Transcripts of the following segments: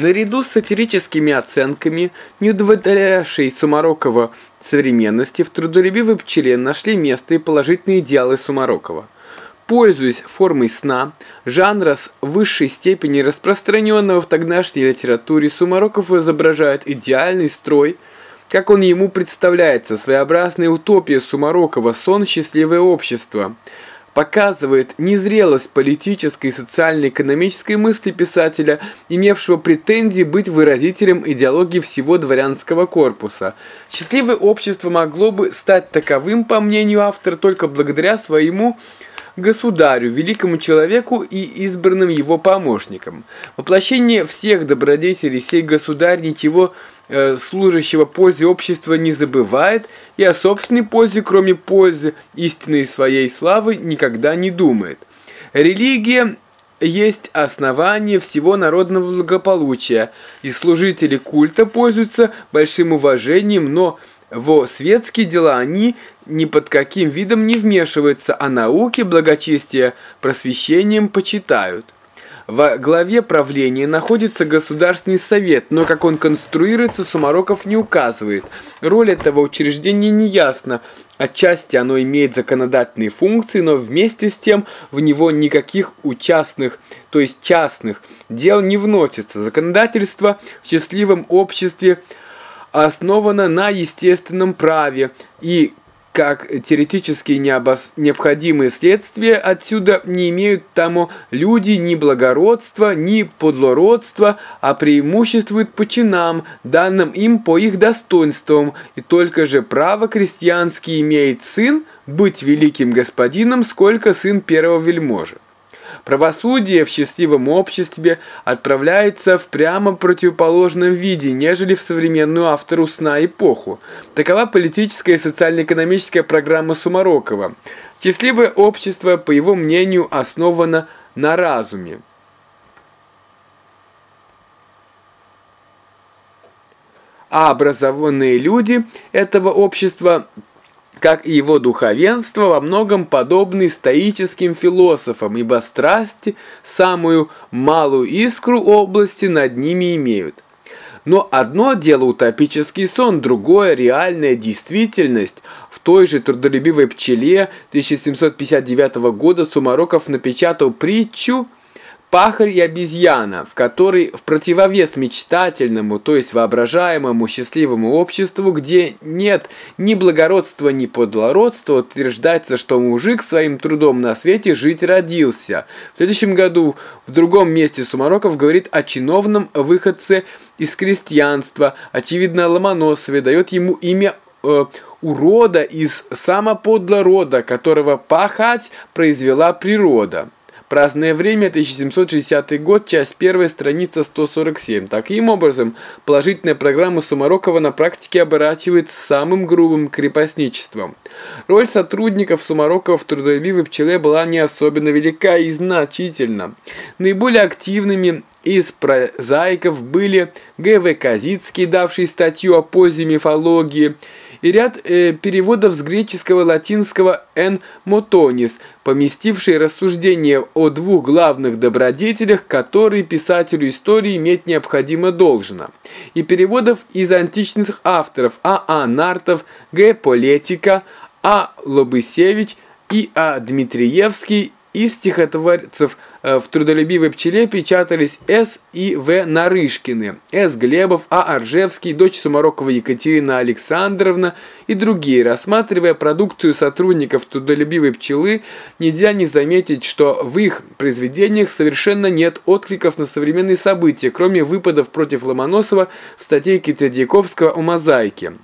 Наряду с сатирическими оценками, не удовлетворявшей Сумарокова современности, в трудолюбивой пчеле нашли место и положительные идеалы Сумарокова. Пользуясь формой сна, жанра с высшей степени распространенного в тогдашней литературе, Сумароков изображает идеальный строй, как он ему представляется, своеобразная утопия Сумарокова, сон «Счастливое общество», показывает незрелость политической и социально-экономической мысли писателя, имевшего претензии быть выразителем идеологии всего дворянского корпуса. Счастливое общество могло бы стать таковым, по мнению автора, только благодаря своему государю, великому человеку и избранным его помощникам. Воплощение всех добродетелей сей государь ничего э, служащего пользе общества не забывает и о собственной пользе, кроме пользы истинной своей славы, никогда не думает. Религия есть основание всего народного благополучия, и служители культа пользуются большим уважением, но во светские дела они ни под каким видом не вмешиваются, а науки, благочестия, просвещением почитают. В главе правления находится Государственный совет, но как он конструируется, Сумароков не указывает. Роль этого учреждения неясна. Отчасти оно имеет законодательные функции, но вместе с тем в него никаких участных, то есть частных, дел не вносится. Законодательство в счастливом обществе основано на естественном праве и как теоретически необходимые следствия отсюда не имеют тому люди ни благородства, ни подлородства, а преимуществуют по чинам, данным им по их достоинствам, и только же право крестьянский имеет сын быть великим господином, сколько сын первого вельможи. Правосудие в счастливом обществе отправляется в прямо противоположном виде, нежели в современную автору сна эпоху. Такова политическая и социально-экономическая программа Сумарокова. Счастливое общество, по его мнению, основано на разуме. А образованные люди этого общества как и его духовенство, во многом подобны стоическим философам, ибо страсти самую малую искру области над ними имеют. Но одно дело утопический сон, другое реальная действительность. В той же трудолюбивой пчеле 1759 года Сумароков напечатал притчу Пахарь и обезьяна, в которой в противовес мечтательному, то есть воображаемому счастливому обществу, где нет ни благородства, ни подлородства, утверждается, что мужик своим трудом на свете жить родился. В следующем году в другом месте Сумароков говорит о чиновном выходце из крестьянства, очевидно Ломоносове, дает ему имя э, урода из самоподлорода, которого пахать произвела природа. Праздное время, 1760 год, часть 1, страница 147. Таким образом, положительная программа Сумарокова на практике оборачивается самым грубым крепостничеством. Роль сотрудников Сумарокова в трудолюбивой пчеле была не особенно велика и значительна. Наиболее активными из прозаиков были Г.В. Казицкий, давший статью о позе мифологии, и ряд э, переводов с греческого латинского «эн мотонис», поместившие рассуждения о двух главных добродетелях, которые писателю истории иметь необходимо должно, и переводов из античных авторов А. А. Нартов, Г. Полетика, А. Лобысевич и А. Дмитриевский из стихотворцев э, в «Трудолюбивой пчеле» печатались С. и В. Нарышкины, С. Глебов, А. Аржевский, дочь Сумарокова Екатерина Александровна и другие. Рассматривая продукцию сотрудников «Трудолюбивой пчелы», нельзя не заметить, что в их произведениях совершенно нет откликов на современные события, кроме выпадов против Ломоносова в статейке Тредьяковского о мозаике.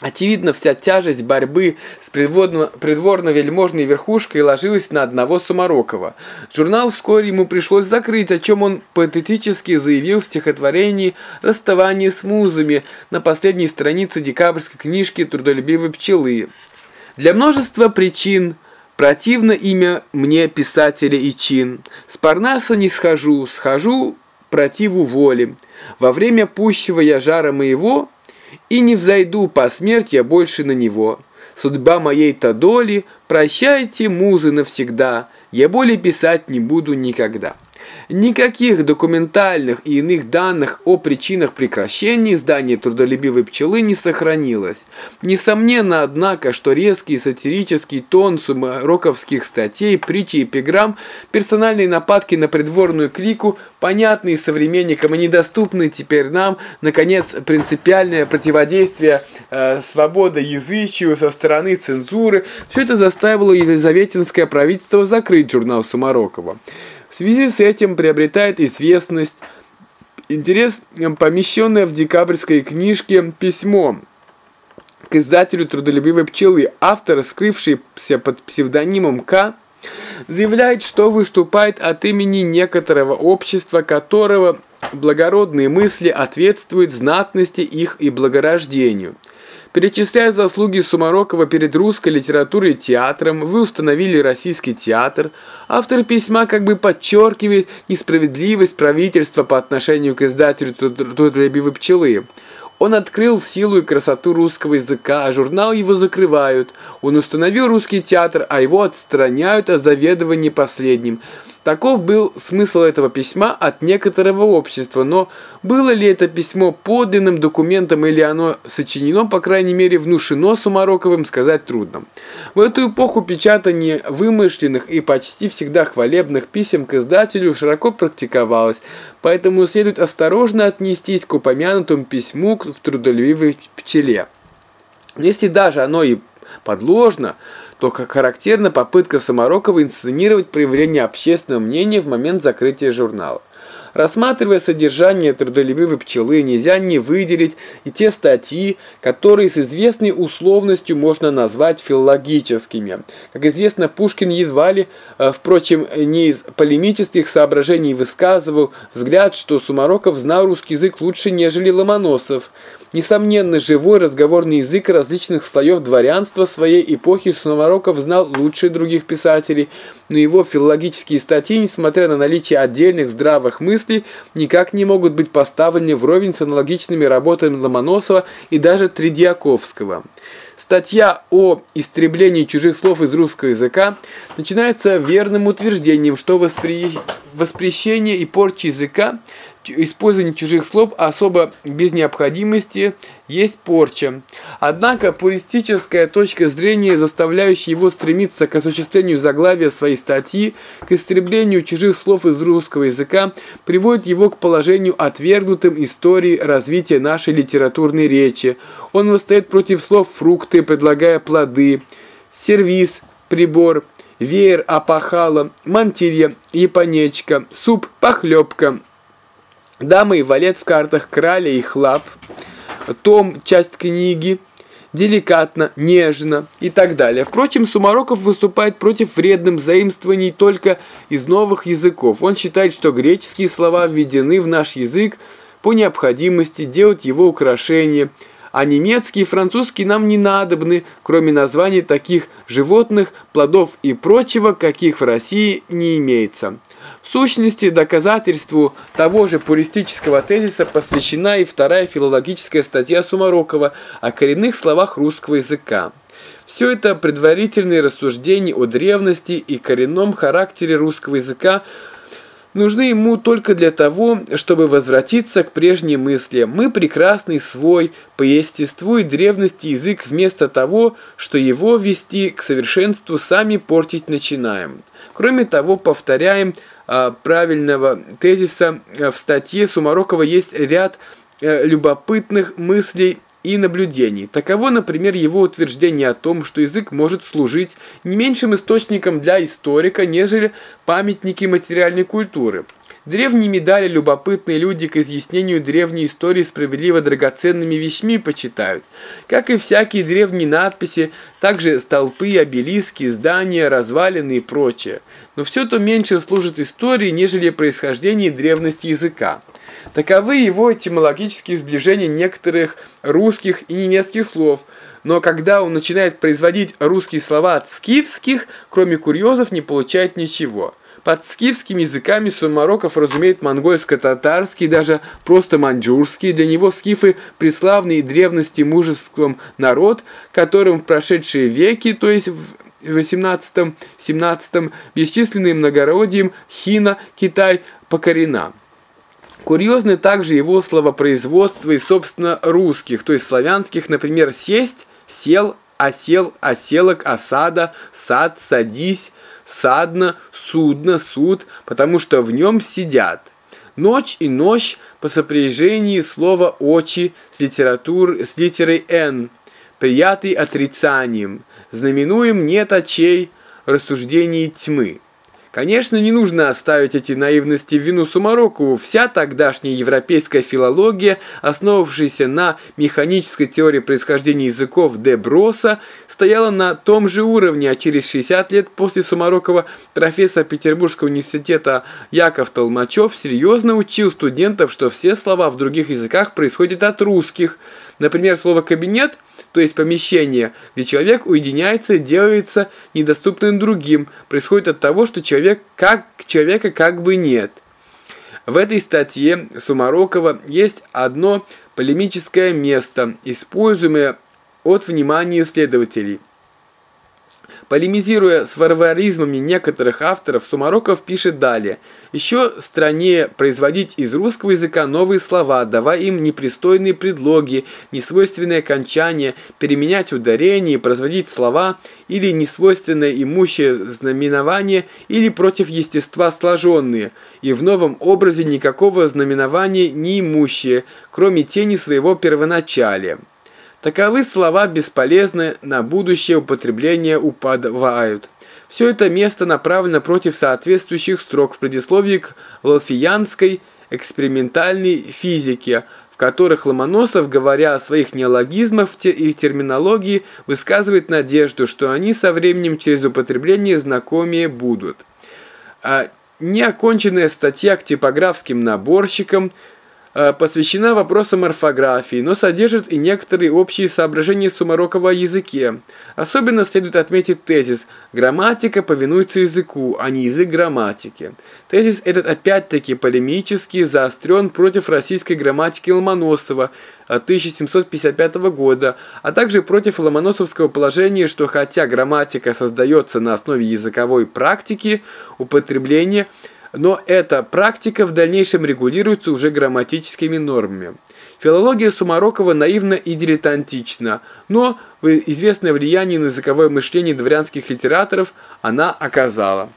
Очевидно, вся тяжесть борьбы с придворно-вельможной верхушкой ложилась на одного Сумарокова. Журнал вскоре ему пришлось закрыть, о чем он патетически заявил в стихотворении «Расставание с музами» на последней странице декабрьской книжки «Трудолюбивой пчелы». Для множества причин противно имя мне писателя и чин. С Парнаса не схожу, схожу противу воли. Во время пущего я жара моего – и не взойду по смерти я больше на него. Судьба моей-то доли, прощайте, музы, навсегда, я более писать не буду никогда». Никаких документальных и иных данных о причинах прекращения издания трудолюбивой пчелы не сохранилось. Несомненно, однако, что резкий сатирический тон сумароковских статей, притчи и эпиграмм, персональные нападки на придворную клику, понятные современникам и недоступные теперь нам, наконец, принципиальное противодействие э, язычью со стороны цензуры, все это заставило Елизаветинское правительство закрыть журнал Сумарокова. Связи с этим приобретает известность интерес, помещенное в декабрьской книжке письмо к издателю «Трудолюбивой пчелы», автор, скрывшийся под псевдонимом К., заявляет, что выступает от имени некоторого общества, которого благородные мысли ответствуют знатности их и благорождению. Перечисляя заслуги Сумарокова перед русской литературой и театром, вы установили российский театр. Автор письма как бы подчеркивает несправедливость правительства по отношению к издателю «Трудолюбивой пчелы». Он открыл силу и красоту русского языка, а журнал его закрывают. Он установил русский театр, а его отстраняют о заведовании последним – Таков был смысл этого письма от некоторого общества, но было ли это письмо подлинным документом или оно сочинено, по крайней мере, внушено Сумароковым, сказать трудно. В эту эпоху печатание вымышленных и почти всегда хвалебных писем к издателю широко практиковалось, поэтому следует осторожно отнестись к упомянутому письму в трудолюбивой пчеле. Если даже оно и подложно, то, как характерна попытка Самарокова инсценировать проявление общественного мнения в момент закрытия журнала. Рассматривая содержание трудолюбивой пчелы, нельзя не выделить и те статьи, которые с известной условностью можно назвать филологическими. Как известно, Пушкин едва ли, э, впрочем, не из полемических соображений высказывал взгляд, что Сумароков знал русский язык лучше, нежели Ломоносов. Несомненно, живой разговорный язык различных слоев дворянства своей эпохи Сумароков знал лучше других писателей, но его филологические статьи, несмотря на наличие отдельных здравых мыслей, никак не могут быть поставлены вровень с аналогичными работами Ломоносова и даже Тредиаковского. Статья о истреблении чужих слов из русского языка начинается верным утверждением, что воспри... воспрещение и порча языка – использование чужих слов особо без необходимости есть порча. Однако пуристическая точка зрения, заставляющая его стремиться к осуществлению заглавия своей статьи, к истреблению чужих слов из русского языка, приводит его к положению отвергнутым истории развития нашей литературной речи. Он восстает против слов «фрукты», предлагая плоды, «сервиз», «прибор», «веер», «опахало», «мантилья», «японечка», «суп», «похлебка», Дамы и валет в картах краля и хлап, том, часть книги, деликатно, нежно и так далее. Впрочем, Сумароков выступает против вредных заимствований только из новых языков. Он считает, что греческие слова введены в наш язык по необходимости делать его украшение, а немецкие и французские нам не надобны, кроме названий таких животных, плодов и прочего, каких в России не имеется. В сущности, доказательству того же пуристического тезиса посвящена и вторая филологическая статья Сумарокова о коренных словах русского языка. Все это предварительные рассуждения о древности и коренном характере русского языка нужны ему только для того, чтобы возвратиться к прежней мысли. Мы прекрасный свой, по естеству и древности язык, вместо того, что его вести к совершенству, сами портить начинаем. Кроме того, повторяем, а, правильного тезиса э, в статье Сумарокова есть ряд э, любопытных мыслей и наблюдений. Таково, например, его утверждение о том, что язык может служить не меньшим источником для историка, нежели памятники материальной культуры. Древние медали любопытные люди к изъяснению древней истории справедливо драгоценными вещами почитают. Как и всякие древние надписи, также столпы, обелиски, здания, развалины и прочее. Но все то меньше служит истории, нежели происхождение древности языка. Таковы его этимологические сближения некоторых русских и немецких слов, но когда он начинает производить русские слова от скифских, кроме курьезов не получает ничего. Под скифскими языками Сумароков разумеет монгольско-татарский, даже просто маньчжурский. Для него скифы – преславный и древности мужеством народ, которым в прошедшие веки, то есть в 18-17 бесчисленным многородием Хина, Китай покорена. Курьезны также его словопроизводство и, собственно, русских, то есть славянских, например, «сесть», «сел», «осел», «оселок», «осада», «сад», «садись», «садно», «судно», «суд», потому что в нем сидят. Ночь и ночь по сопряжении слова «очи» с, литератур, с литерой «н», приятый отрицанием, знаменуем «нет очей», рассуждений тьмы. Конечно, не нужно оставить эти наивности в вину Сумарокову. Вся тогдашняя европейская филология, основывавшаяся на механической теории происхождения языков де Броса, стояла на том же уровне, а через 60 лет после Сумарокова профессор Петербургского университета Яков Толмачев серьезно учил студентов, что все слова в других языках происходят от русских. Например, слово «кабинет» – то есть помещение, где человек уединяется, делается недоступным другим, происходит от того, что человек как человека как бы нет. В этой статье Сумарокова есть одно полемическое место, используемое от внимания исследователей – Полемизируя с варваризмами некоторых авторов, Сумароков пишет далее. Еще страннее производить из русского языка новые слова, давая им непристойные предлоги, несвойственные окончания, переменять ударения, производить слова или несвойственное имущее знаменование или против естества сложенные, и в новом образе никакого знаменования не имущее, кроме тени своего первоначалия. Таковы слова бесполезны, на будущее употребление упадают. Все это место направлено против соответствующих строк в предисловии к Волфиянской экспериментальной физике, в которых Ломоносов, говоря о своих неологизмах и терминологии, высказывает надежду, что они со временем через употребление знакомее будут. А неоконченная статья к типографским наборщикам – посвящена вопросам орфографии, но содержит и некоторые общие соображения Сумарокова о языке. Особенно следует отметить тезис «Грамматика повинуется языку, а не язык грамматике». Тезис этот опять-таки полемически заострен против российской грамматики Ломоносова 1755 года, а также против ломоносовского положения, что хотя грамматика создается на основе языковой практики, употребления – но эта практика в дальнейшем регулируется уже грамматическими нормами. Филология Сумарокова наивна и дилетантична, но известное влияние на языковое мышление дворянских литераторов она оказала.